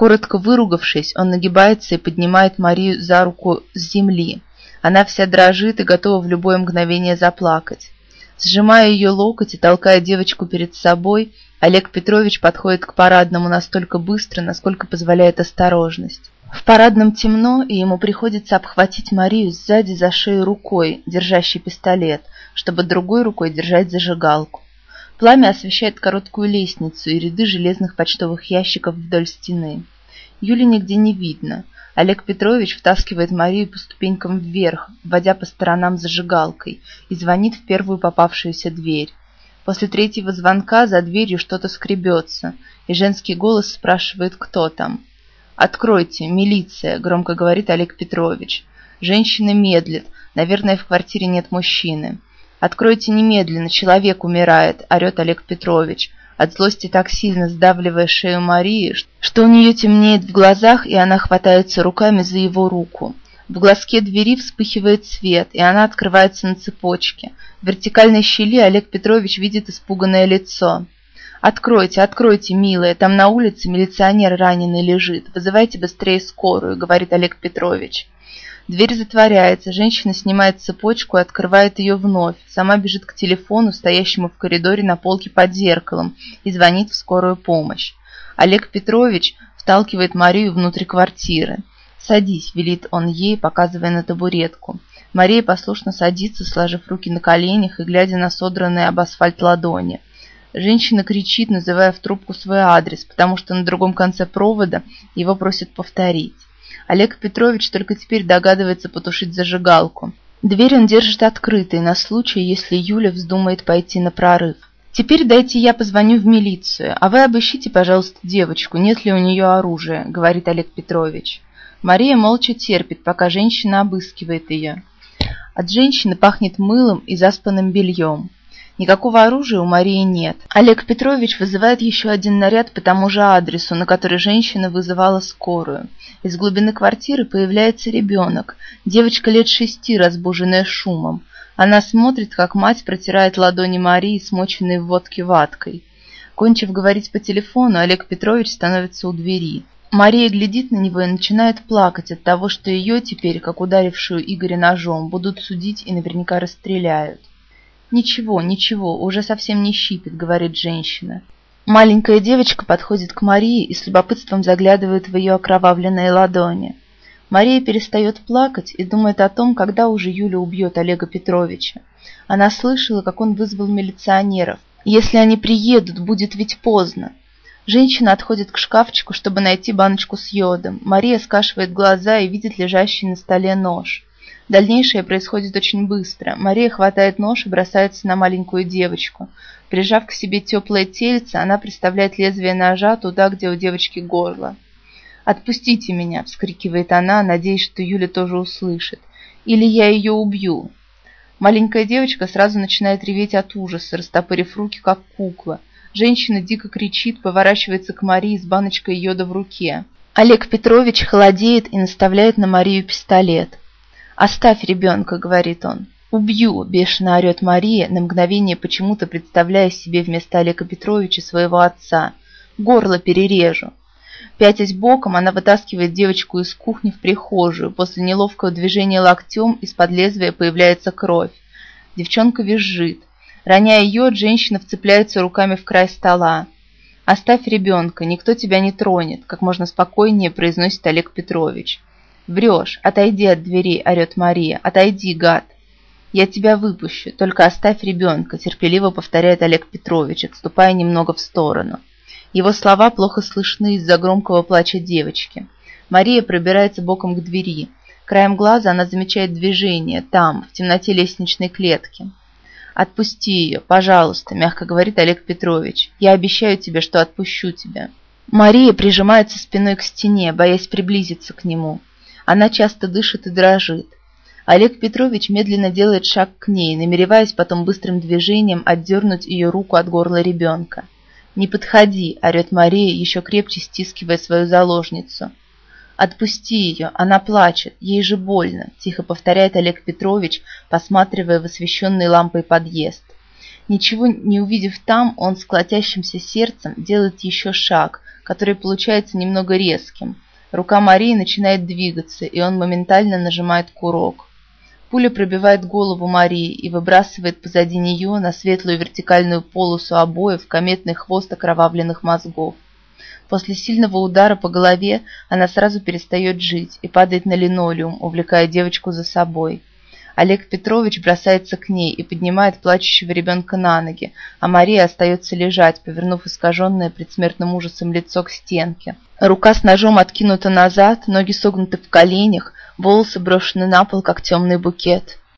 Коротко выругавшись, он нагибается и поднимает Марию за руку с земли. Она вся дрожит и готова в любое мгновение заплакать. Сжимая ее локоть и толкая девочку перед собой, Олег Петрович подходит к парадному настолько быстро, насколько позволяет осторожность. В парадном темно, и ему приходится обхватить Марию сзади за шею рукой, держащей пистолет, чтобы другой рукой держать зажигалку. Пламя освещает короткую лестницу и ряды железных почтовых ящиков вдоль стены. Юли нигде не видно. Олег Петрович втаскивает Марию по ступенькам вверх, вводя по сторонам зажигалкой, и звонит в первую попавшуюся дверь. После третьего звонка за дверью что-то скребется, и женский голос спрашивает, кто там. «Откройте, милиция», — громко говорит Олег Петрович. Женщина медлит, наверное, в квартире нет мужчины. «Откройте немедленно, человек умирает», – орет Олег Петрович, от злости так сильно сдавливая шею Марии, что у нее темнеет в глазах, и она хватается руками за его руку. В глазке двери вспыхивает свет, и она открывается на цепочке. В вертикальной щели Олег Петрович видит испуганное лицо. «Откройте, откройте, милая, там на улице милиционер раненый лежит. Вызывайте быстрее скорую», — говорит Олег Петрович. Дверь затворяется, женщина снимает цепочку и открывает ее вновь. Сама бежит к телефону, стоящему в коридоре на полке под зеркалом, и звонит в скорую помощь. Олег Петрович вталкивает Марию внутрь квартиры. «Садись», — велит он ей, показывая на табуретку. Мария послушно садится, сложив руки на коленях и глядя на содранные об асфальт ладони. Женщина кричит, называя в трубку свой адрес, потому что на другом конце провода его просят повторить. Олег Петрович только теперь догадывается потушить зажигалку. Дверь он держит открытой на случай, если Юля вздумает пойти на прорыв. «Теперь дайте я позвоню в милицию, а вы обыщите, пожалуйста, девочку, нет ли у нее оружия», — говорит Олег Петрович. Мария молча терпит, пока женщина обыскивает ее. От женщины пахнет мылом и заспанным бельем. Никакого оружия у Марии нет. Олег Петрович вызывает еще один наряд по тому же адресу, на который женщина вызывала скорую. Из глубины квартиры появляется ребенок, девочка лет шести, разбуженная шумом. Она смотрит, как мать протирает ладони Марии, смоченной в водке ваткой. Кончив говорить по телефону, Олег Петрович становится у двери. Мария глядит на него и начинает плакать от того, что ее теперь, как ударившую Игоря ножом, будут судить и наверняка расстреляют. «Ничего, ничего, уже совсем не щипет», — говорит женщина. Маленькая девочка подходит к Марии и с любопытством заглядывает в ее окровавленные ладони. Мария перестает плакать и думает о том, когда уже Юля убьет Олега Петровича. Она слышала, как он вызвал милиционеров. Если они приедут, будет ведь поздно. Женщина отходит к шкафчику, чтобы найти баночку с йодом. Мария скашивает глаза и видит лежащий на столе нож. Дальнейшее происходит очень быстро. Мария хватает нож и бросается на маленькую девочку. Прижав к себе теплое тельце, она приставляет лезвие ножа туда, где у девочки горло. «Отпустите меня!» – вскрикивает она, надеясь, что Юля тоже услышит. «Или я ее убью!» Маленькая девочка сразу начинает реветь от ужаса, растопырив руки, как кукла. Женщина дико кричит, поворачивается к Марии с баночкой йода в руке. Олег Петрович холодеет и наставляет на Марию пистолет. «Оставь ребенка», — говорит он. «Убью!» – бешено орет Мария, на мгновение почему-то представляя себе вместо Олега Петровича своего отца. «Горло перережу!» Пятясь боком, она вытаскивает девочку из кухни в прихожую. После неловкого движения локтем из-под лезвия появляется кровь. Девчонка визжит. Роняя ее, женщина вцепляется руками в край стола. «Оставь ребенка, никто тебя не тронет», – как можно спокойнее произносит Олег Петрович. «Врешь! Отойди от двери!» – орет Мария. «Отойди, гад!» «Я тебя выпущу, только оставь ребенка», – терпеливо повторяет Олег Петрович, отступая немного в сторону. Его слова плохо слышны из-за громкого плача девочки. Мария пробирается боком к двери. Краем глаза она замечает движение там, в темноте лестничной клетки. «Отпусти ее, пожалуйста», – мягко говорит Олег Петрович. «Я обещаю тебе, что отпущу тебя». Мария прижимается спиной к стене, боясь приблизиться к нему. Она часто дышит и дрожит. Олег Петрович медленно делает шаг к ней, намереваясь потом быстрым движением отдернуть ее руку от горла ребенка. «Не подходи!» – орет Мария, еще крепче стискивая свою заложницу. «Отпусти ее, она плачет, ей же больно», – тихо повторяет Олег Петрович, посматривая в освещенный лампой подъезд. Ничего не увидев там, он с колотящимся сердцем делает еще шаг, который получается немного резким. Рука Марии начинает двигаться, и он моментально нажимает курок. Пуля пробивает голову Марии и выбрасывает позади нее на светлую вертикальную полосу обоев кометный хвост окровавленных мозгов. После сильного удара по голове она сразу перестает жить и падает на линолеум, увлекая девочку за собой. Олег Петрович бросается к ней и поднимает плачущего ребенка на ноги, а Мария остается лежать, повернув искаженное предсмертным ужасом лицо к стенке. Рука с ножом откинута назад, ноги согнуты в коленях, волосы брошены на пол, как темный букет.